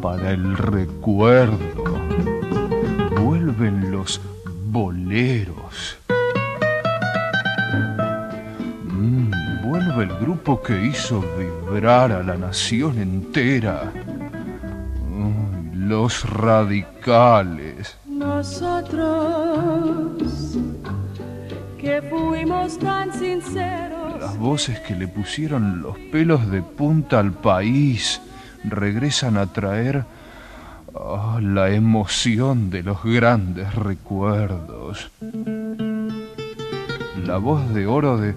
para el recuerdo. Vuelven los boleros. Mm, vuelve el grupo que hizo vibrar a la nación entera. Mm, los radicales. Nosotros que fuimos tan sinceros. Las voces que le pusieron los pelos de punta al país regresan a traer oh, la emoción de los grandes recuerdos. La voz de oro de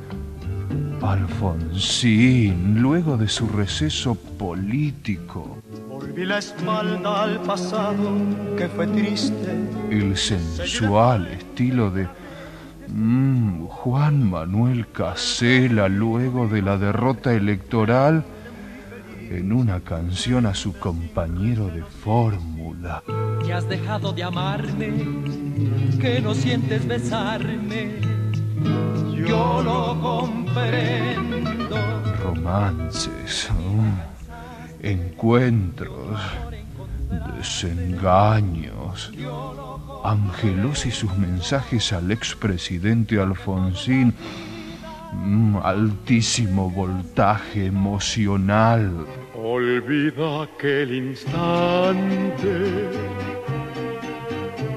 Alfonsín, luego de su receso político. Volví la espalda al pasado que fue triste. El sensual estilo de mm, Juan Manuel Casela luego de la derrota electoral en una canción a su compañero de fórmula. Que has dejado de amarme, que no sientes besarme, yo lo comprendo. Romances, encuentros, desengaños. Angelos y sus mensajes al expresidente Alfonsín altísimo voltaje emocional. Olvida aquel instante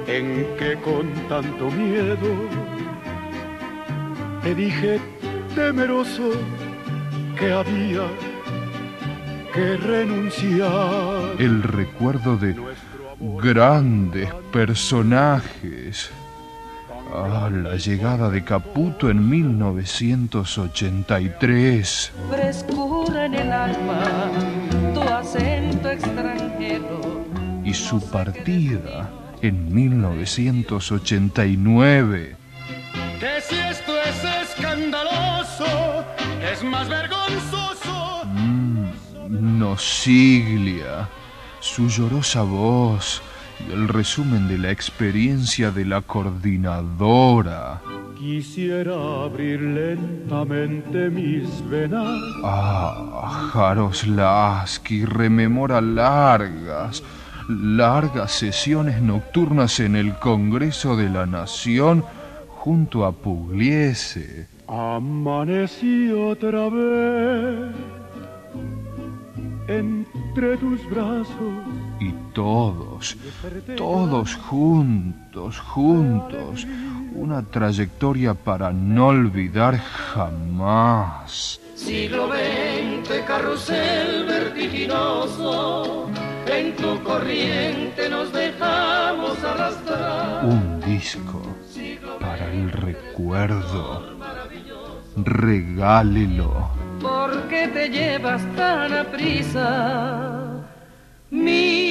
en que con tanto miedo te dije temeroso que había que renunciar. El recuerdo de grandes personajes Ah, la llegada de Caputo en 1983. Frescura en el alma, tu acento extranjero. Y su partida en 1989. Que si esto es escandaloso, es más vergonzoso. Mm, no siglia, su llorosa voz el resumen de la experiencia de la coordinadora. Quisiera abrir lentamente mis venas. Ah, Jaroslaski rememora largas, largas sesiones nocturnas en el Congreso de la Nación junto a Pugliese. Amanecí otra vez entre tus brazos y todos, todos juntos, juntos, una trayectoria para no olvidar jamás. Siglo XX, carrusel vertiginoso, en tu corriente nos dejamos arrastrar. Un disco para el recuerdo. Regálelo. ¿Por qué te llevas tan a prisa? Mi